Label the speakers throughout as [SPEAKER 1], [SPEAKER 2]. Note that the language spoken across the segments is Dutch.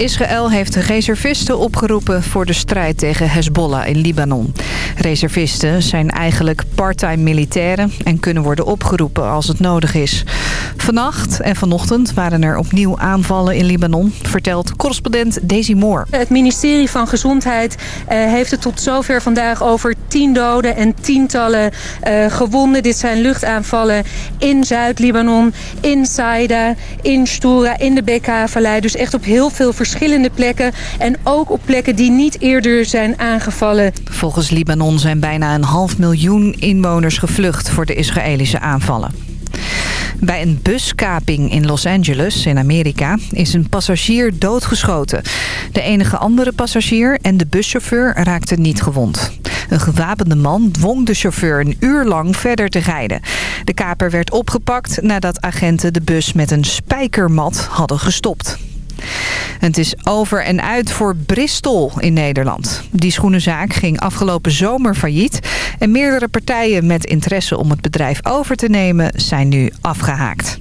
[SPEAKER 1] Israël heeft reservisten opgeroepen voor de strijd tegen Hezbollah in Libanon. Reservisten zijn eigenlijk part-time militairen en kunnen worden opgeroepen als het nodig is. Vannacht en vanochtend waren er opnieuw aanvallen in Libanon, vertelt correspondent Daisy Moore.
[SPEAKER 2] Het ministerie van Gezondheid uh, heeft het tot zover vandaag over 10 doden en tientallen uh, gewonden. Dit zijn luchtaanvallen in Zuid-Libanon, in Saida, in Stura, in de Bekaa-vallei. Dus echt op heel veel verschillende plekken. En ook op plekken die niet eerder zijn aangevallen.
[SPEAKER 1] Volgens Libanon zijn bijna een half miljoen inwoners gevlucht voor de Israëlische aanvallen. Bij een buskaping in Los Angeles in Amerika is een passagier doodgeschoten. De enige andere passagier en de buschauffeur raakten niet gewond. Een gewapende man dwong de chauffeur een uur lang verder te rijden. De kaper werd opgepakt nadat agenten de bus met een spijkermat hadden gestopt. Het is over en uit voor Bristol in Nederland. Die schoenenzaak ging afgelopen zomer failliet. En meerdere partijen met interesse om het bedrijf over te nemen zijn nu afgehaakt.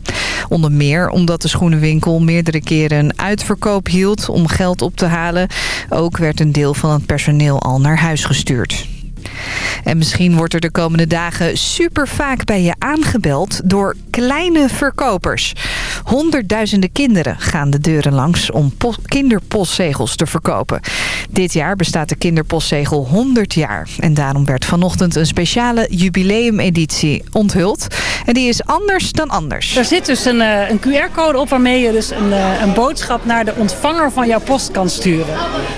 [SPEAKER 1] Onder meer omdat de schoenenwinkel meerdere keren een uitverkoop hield om geld op te halen. Ook werd een deel van het personeel al naar huis gestuurd. En misschien wordt er de komende dagen super vaak bij je aangebeld door kleine verkopers. Honderdduizenden kinderen gaan de deuren langs om kinderpostzegels te verkopen. Dit jaar bestaat de kinderpostzegel 100 jaar. En daarom werd vanochtend een speciale jubileumeditie onthuld. En die is anders dan anders.
[SPEAKER 3] Er zit dus een, een QR-code op waarmee je dus een, een, boodschap naar de ontvanger van jouw post kan sturen.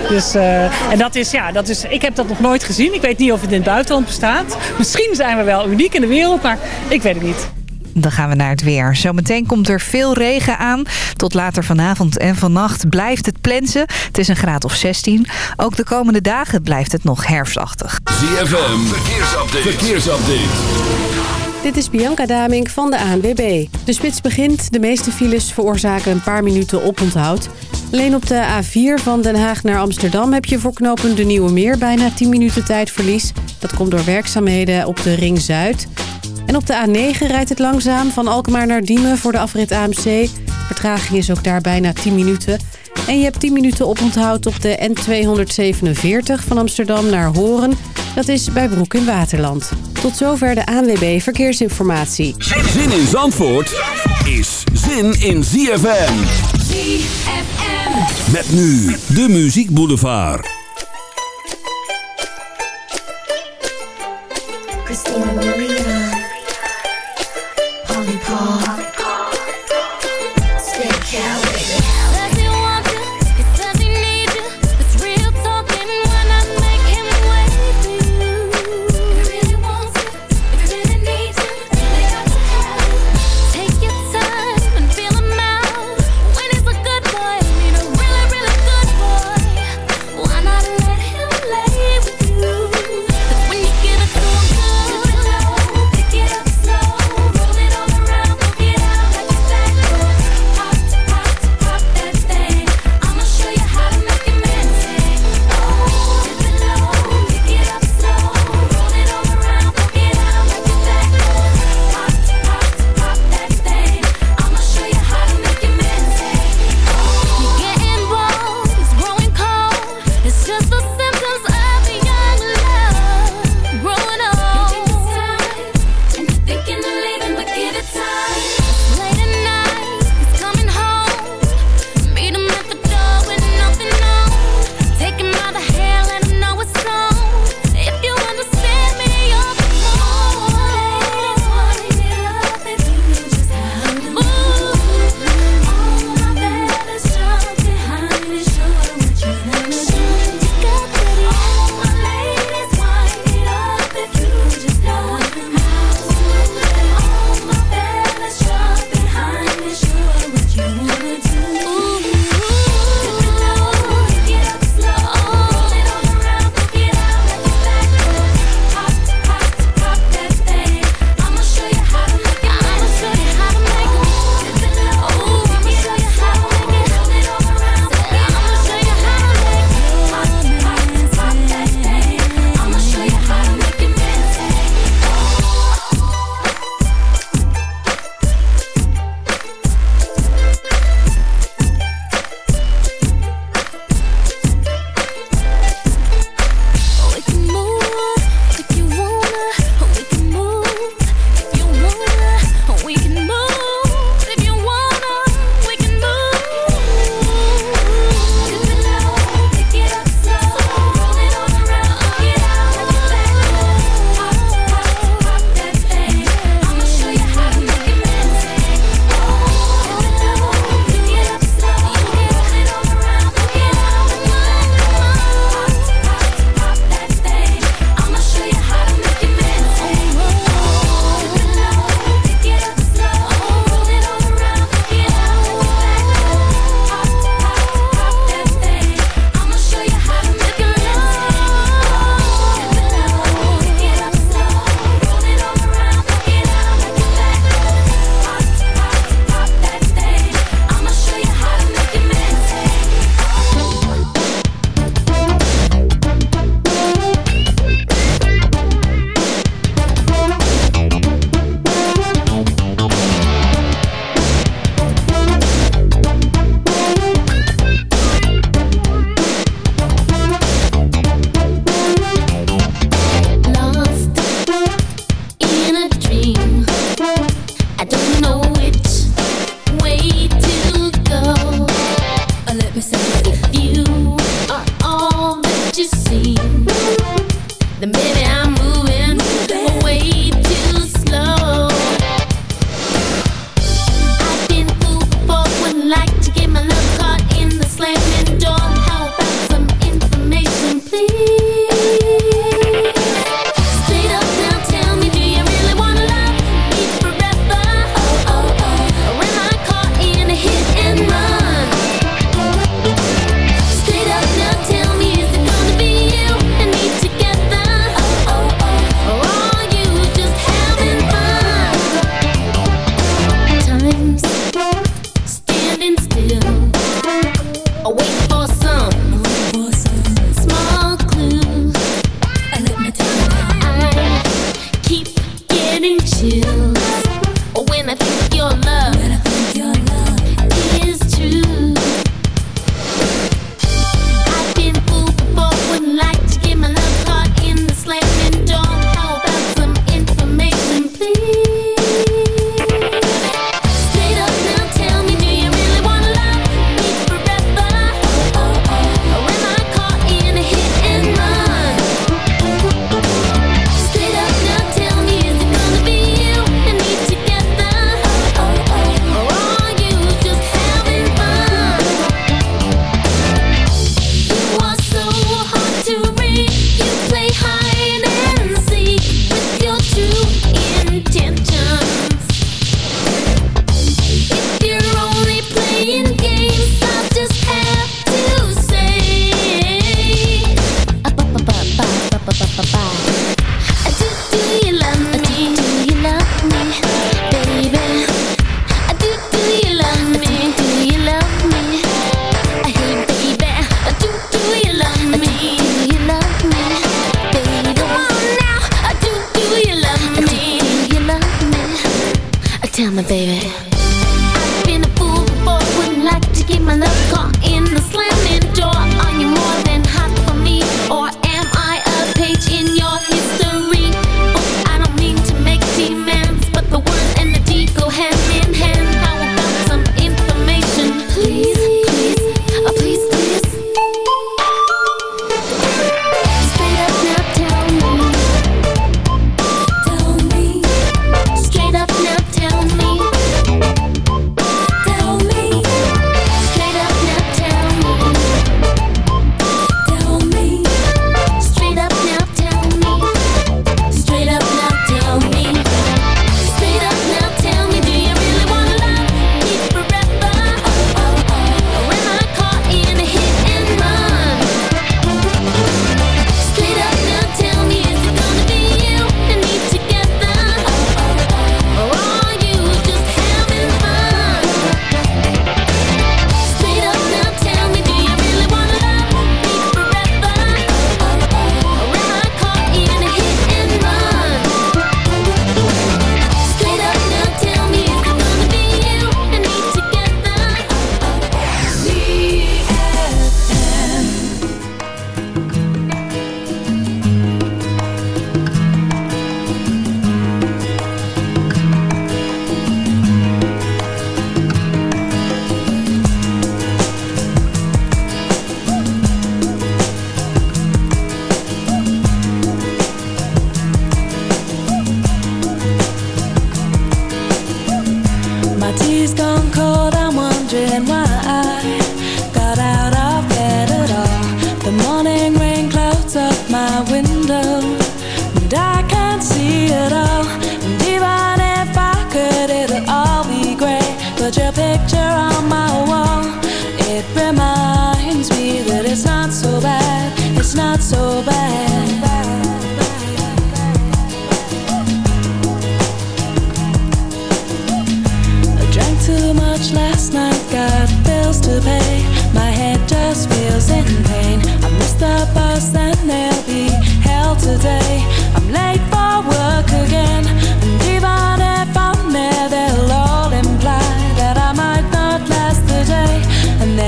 [SPEAKER 3] Dus, uh, en dat is, ja, dat is, ik heb dat nog nooit gezien. Ik weet niet of het in het buitenland bestaat. Misschien zijn we wel uniek in de wereld, maar ik weet het niet.
[SPEAKER 1] Dan gaan we naar het weer. Zometeen komt er veel regen aan. Tot later vanavond en vannacht blijft het plensen. Het is een graad of 16. Ook de komende dagen blijft het nog herfstachtig.
[SPEAKER 4] ZFM, verkeersupdate. verkeersupdate.
[SPEAKER 5] Dit is Bianca Damink van de ANWB. De spits begint. De meeste files veroorzaken een paar minuten oponthoud. Alleen op de A4 van Den Haag naar Amsterdam heb je voor knopen de Nieuwe Meer bijna 10 minuten tijdverlies. Dat komt door werkzaamheden op de Ring Zuid. En op de A9 rijdt het langzaam van Alkmaar naar Diemen voor de afrit AMC. Vertraging is ook daar bijna 10 minuten. En je hebt 10 minuten oponthoud op de N247 van Amsterdam naar Horen. Dat is bij Broek in Waterland. Tot zover de ANWB Verkeersinformatie.
[SPEAKER 4] Zin in Zandvoort is zin in ZFM. ZFM. Met nu de Muziek Boulevard. Christina Maria. Polly Paul.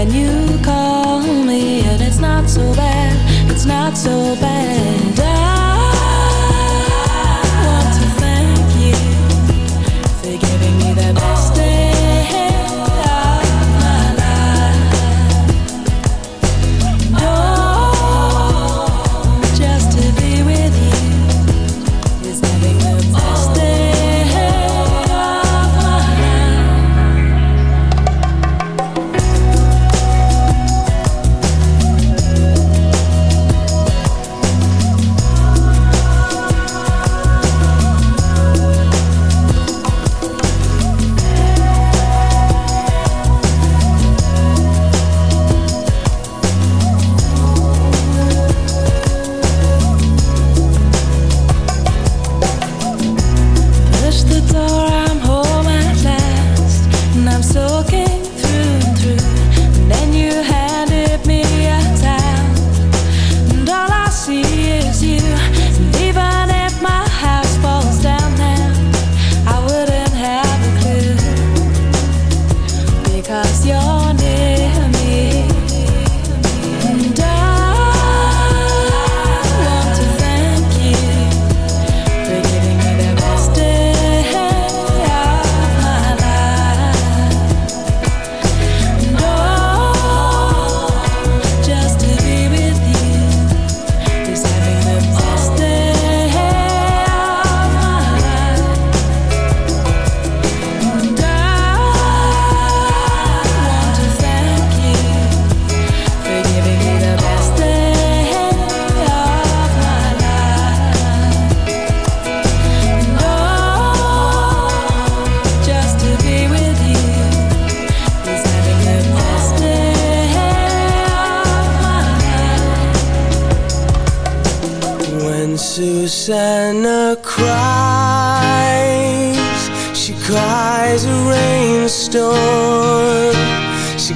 [SPEAKER 6] when you call me, and it's not so bad, it's not so bad.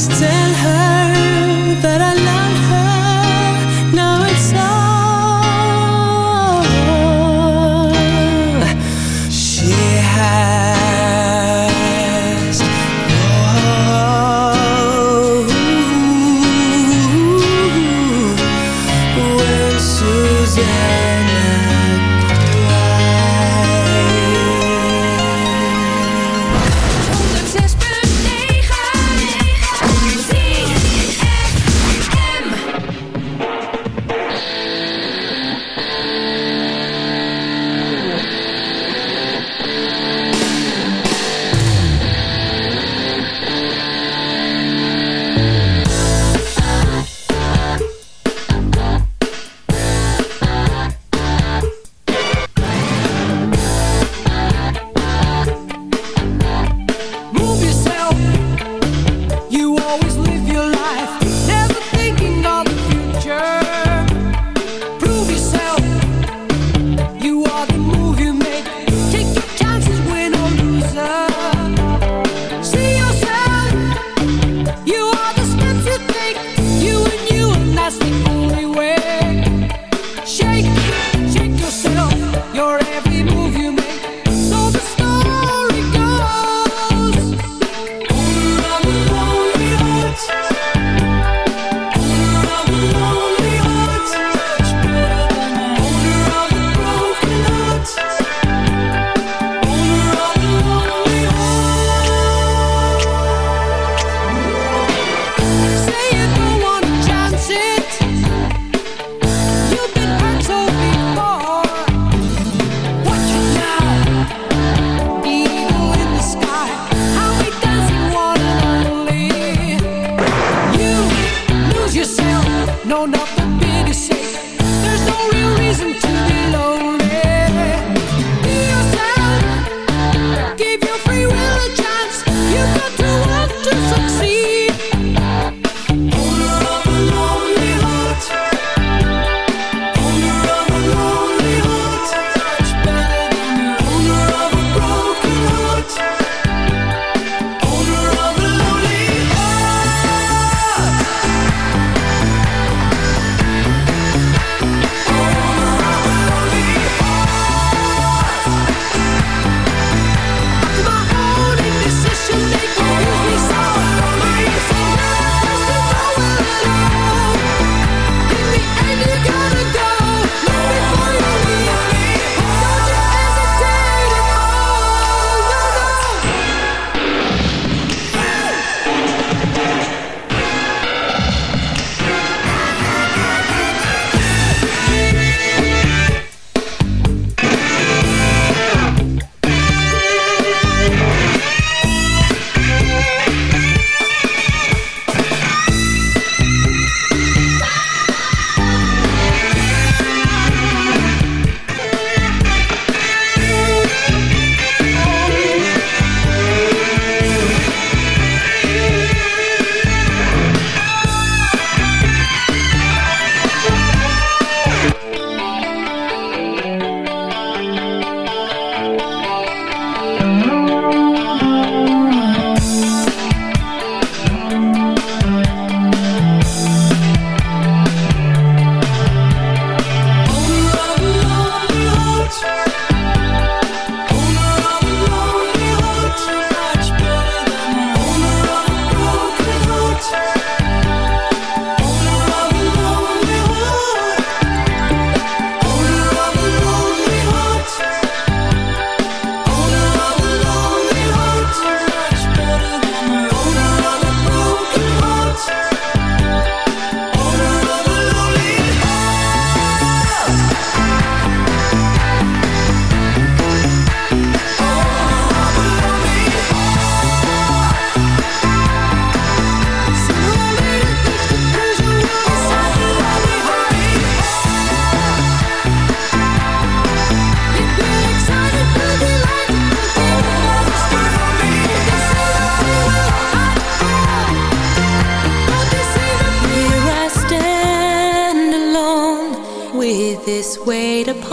[SPEAKER 7] just tell her that I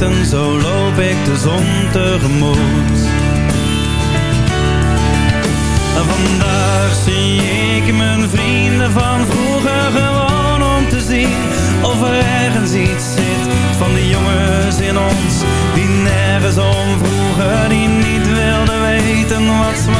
[SPEAKER 8] Fluiten Zo loop ik de zon tegemoet. En vandaag zie ik mijn vrienden van vroeger gewoon om te zien of er ergens iets zit van die jongens in ons die nergens om vroegen, die niet wilden weten wat zwart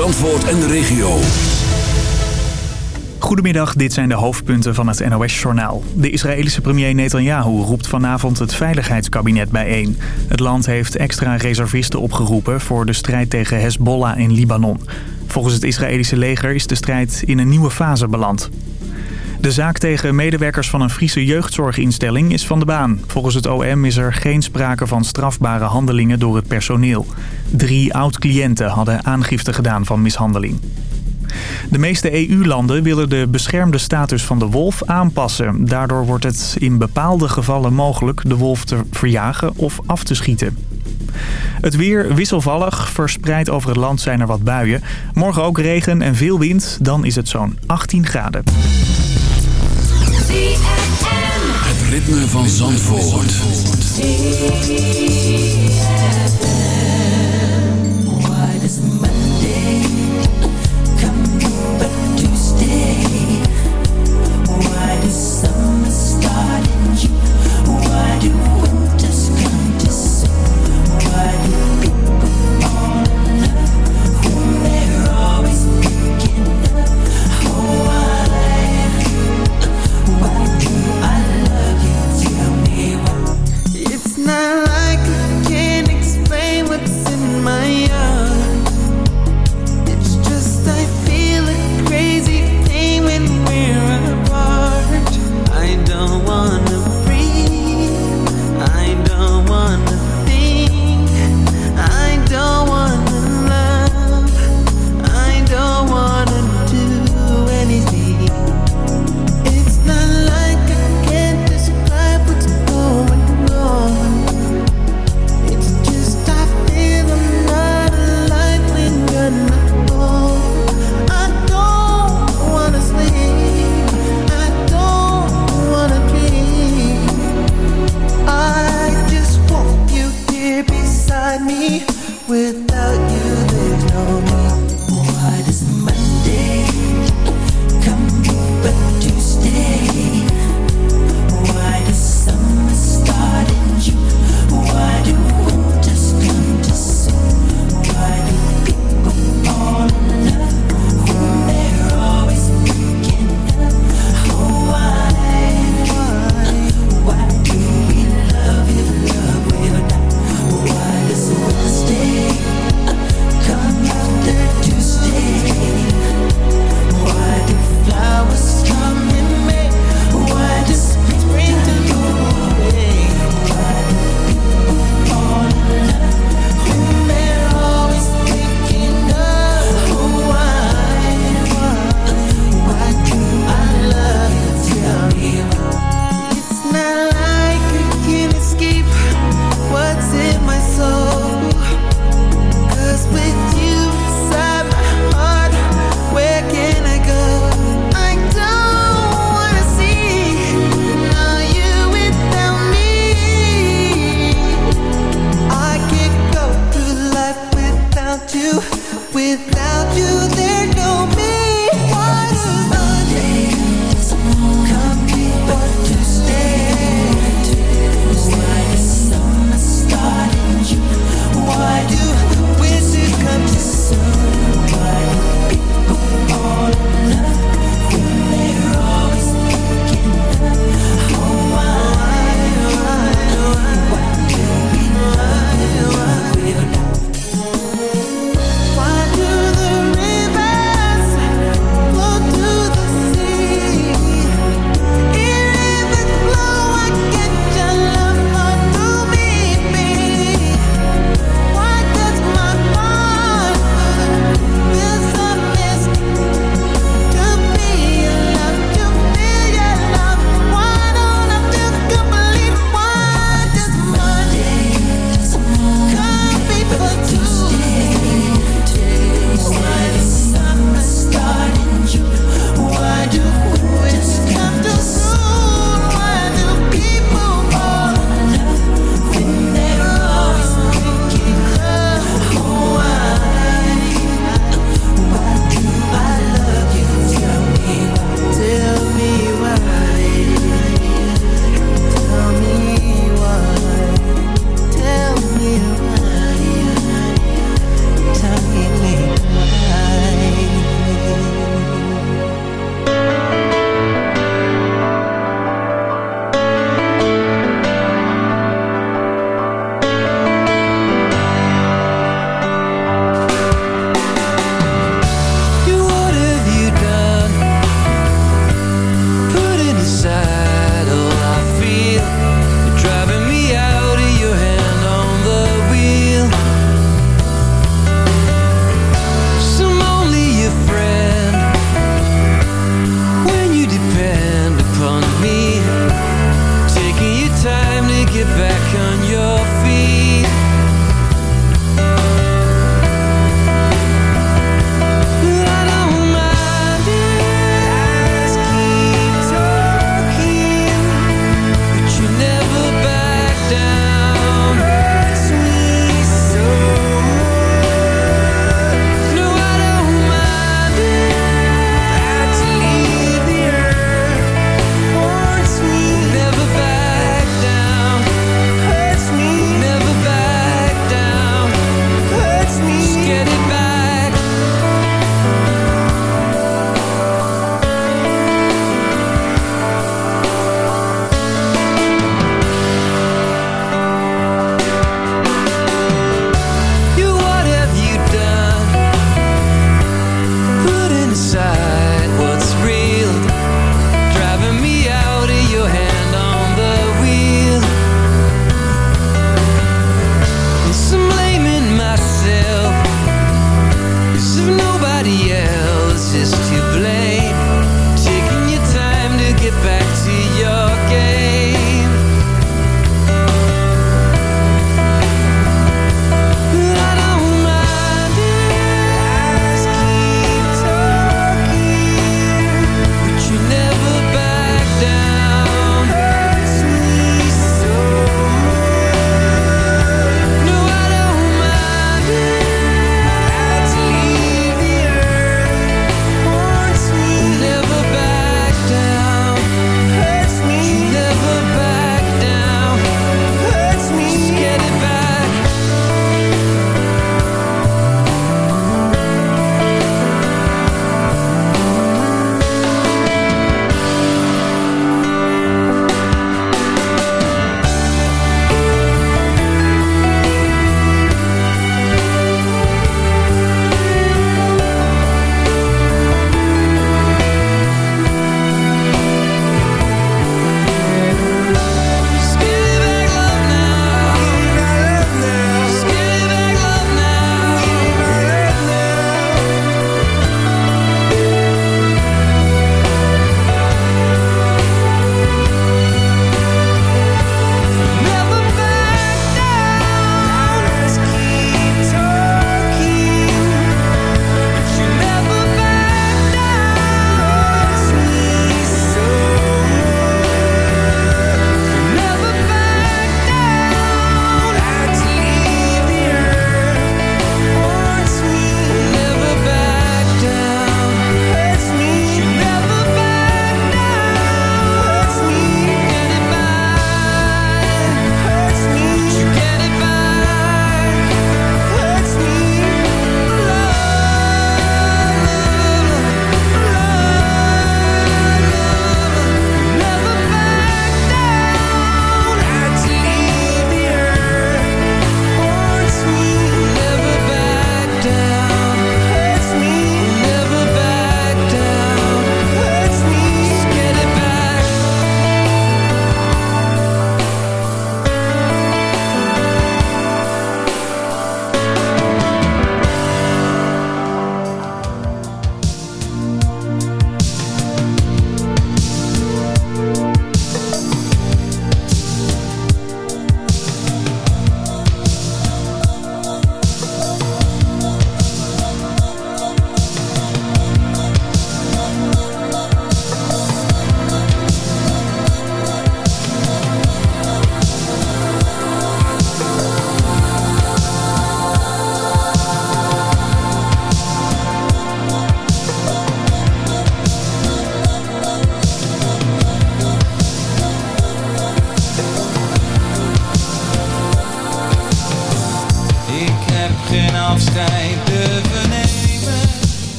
[SPEAKER 4] Zandvoort en de regio.
[SPEAKER 9] Goedemiddag, dit zijn de hoofdpunten van het NOS-journaal. De Israëlische premier Netanyahu roept vanavond het Veiligheidskabinet bijeen. Het land heeft extra reservisten opgeroepen voor de strijd tegen Hezbollah in Libanon. Volgens het Israëlische leger is de strijd in een nieuwe fase beland. De zaak tegen medewerkers van een Friese jeugdzorginstelling is van de baan. Volgens het OM is er geen sprake van strafbare handelingen door het personeel. Drie oud-cliënten hadden aangifte gedaan van mishandeling. De meeste EU-landen willen de beschermde status van de wolf aanpassen. Daardoor wordt het in bepaalde gevallen mogelijk de wolf te verjagen of af te schieten. Het weer wisselvallig. Verspreid over het land zijn er wat buien. Morgen ook regen en veel wind. Dan is het zo'n 18 graden.
[SPEAKER 4] Het ritme van Zandvoort.
[SPEAKER 10] Why does Monday come but Tuesday? Why start in? Why do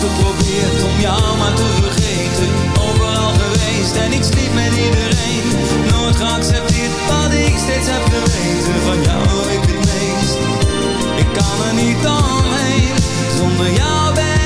[SPEAKER 11] geprobeerd om jou maar te vergeten. Overal geweest en ik sliep met iedereen. Nooit geaccepteerd wat ik steeds heb geweten. Van jou ik het meest, ik kan er niet omheen. Zonder jou ben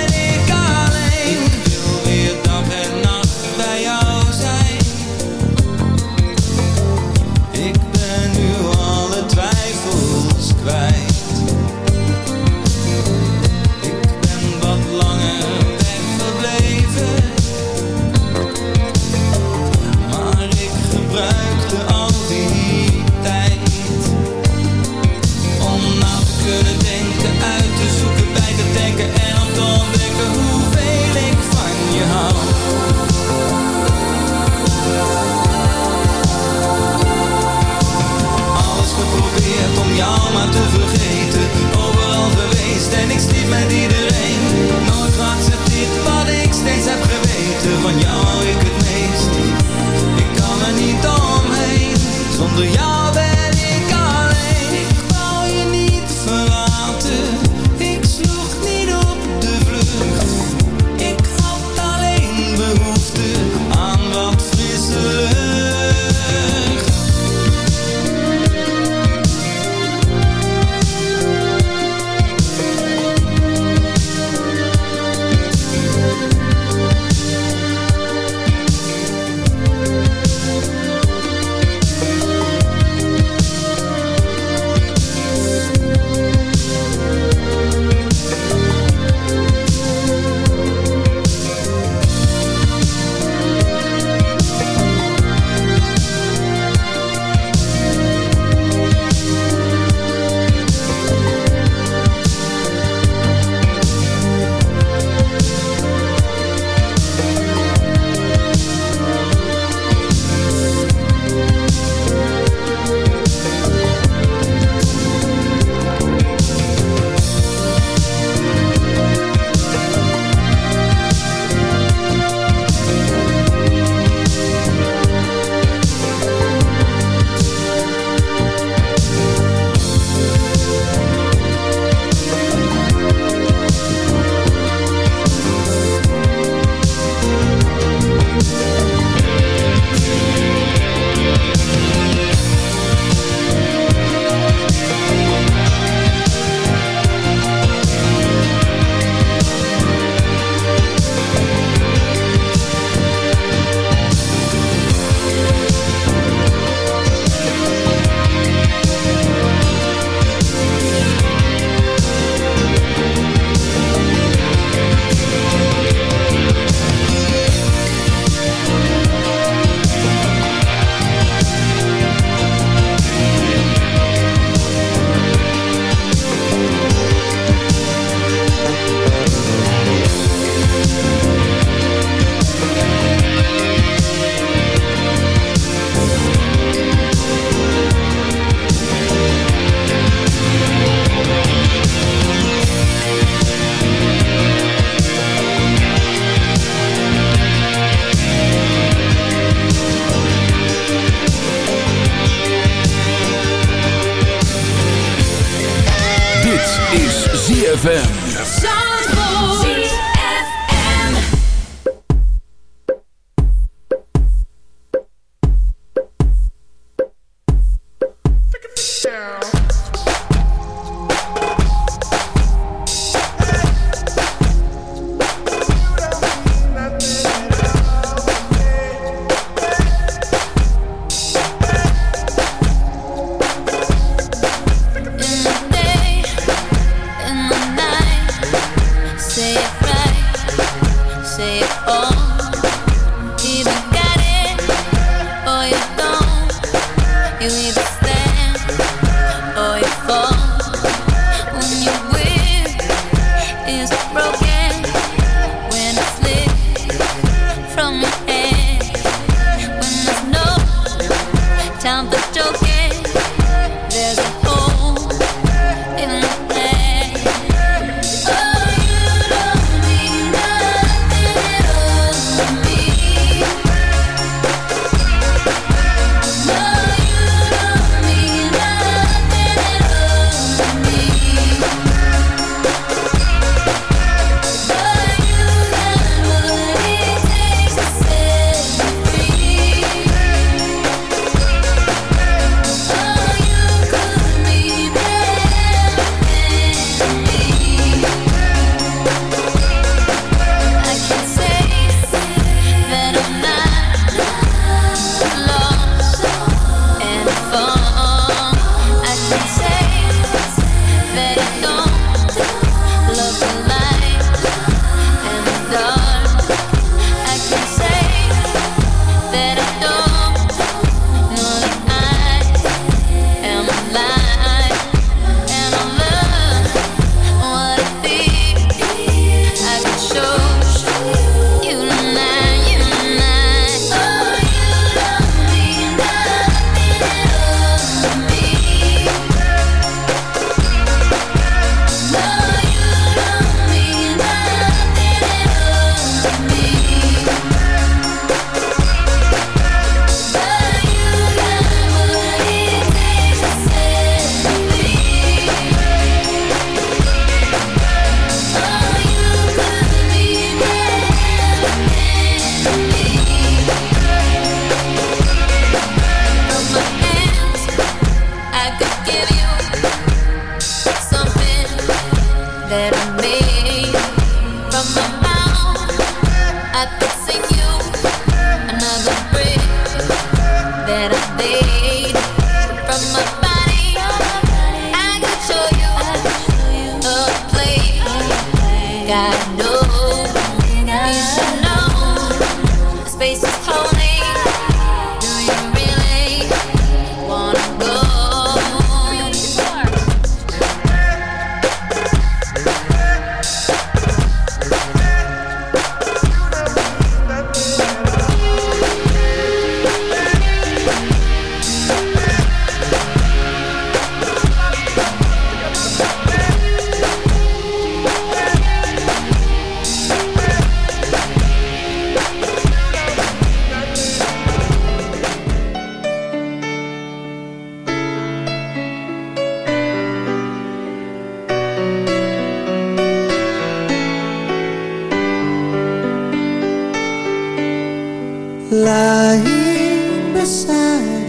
[SPEAKER 7] lying beside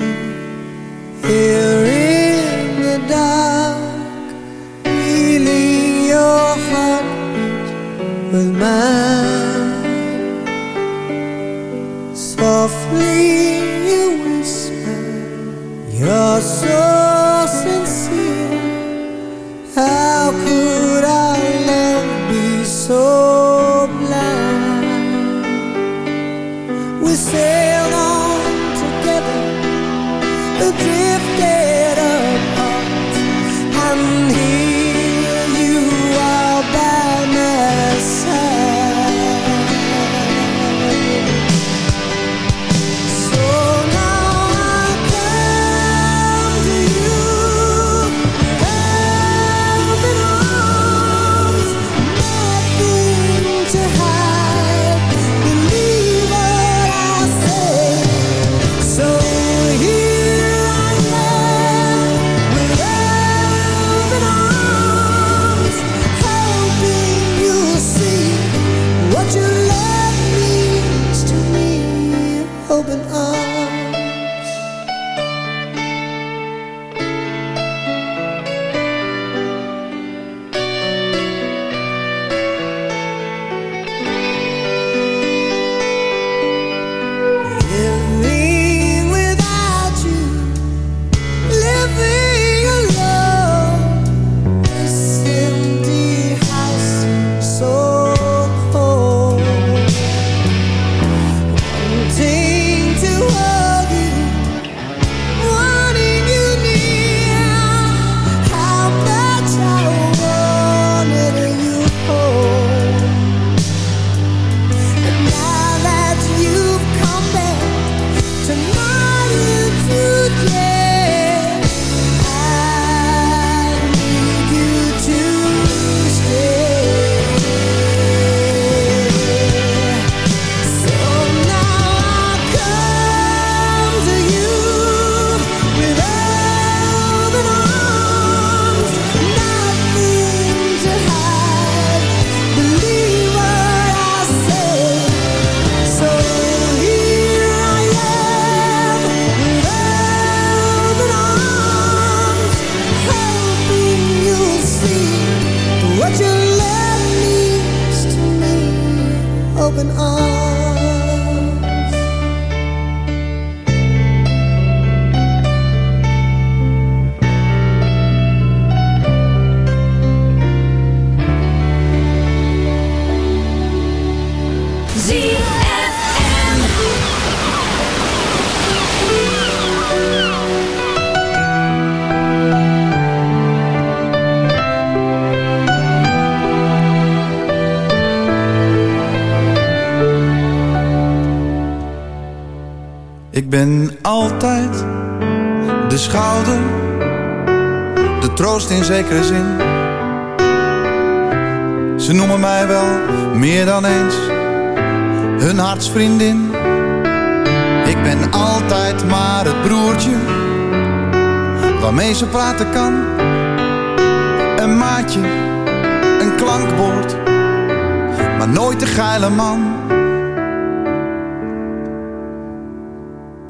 [SPEAKER 8] man.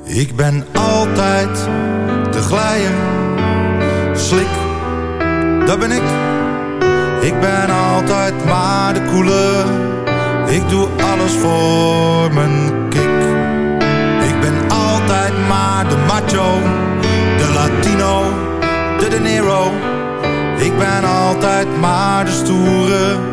[SPEAKER 8] Ik ben altijd de glijer, slik, dat ben ik. Ik ben altijd maar de koele, ik doe alles voor mijn kick. Ik ben altijd maar de macho, de latino, de de. Ik ben altijd maar de stoere,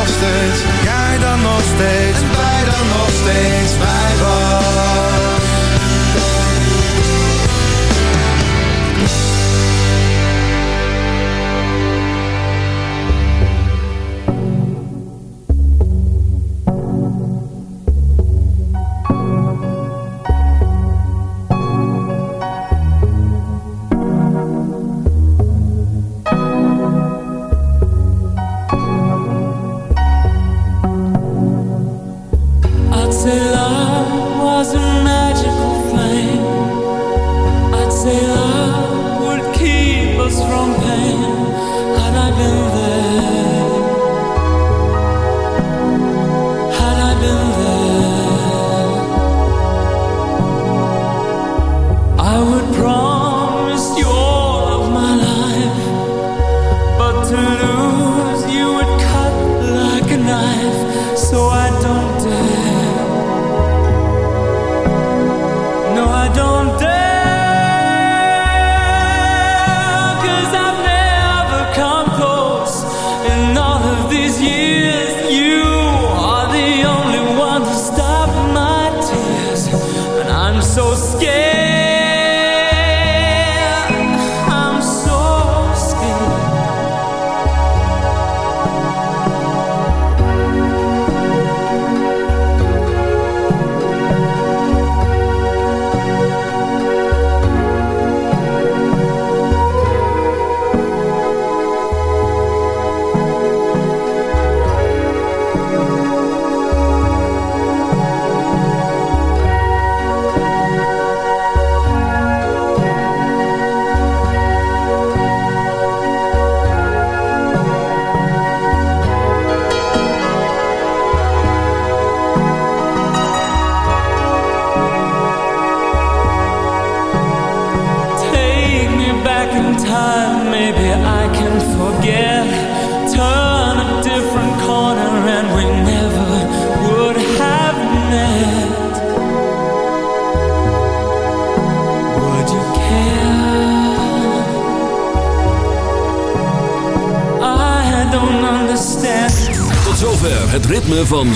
[SPEAKER 8] nog Jij dan nog steeds? En wij dan nog steeds. Bij was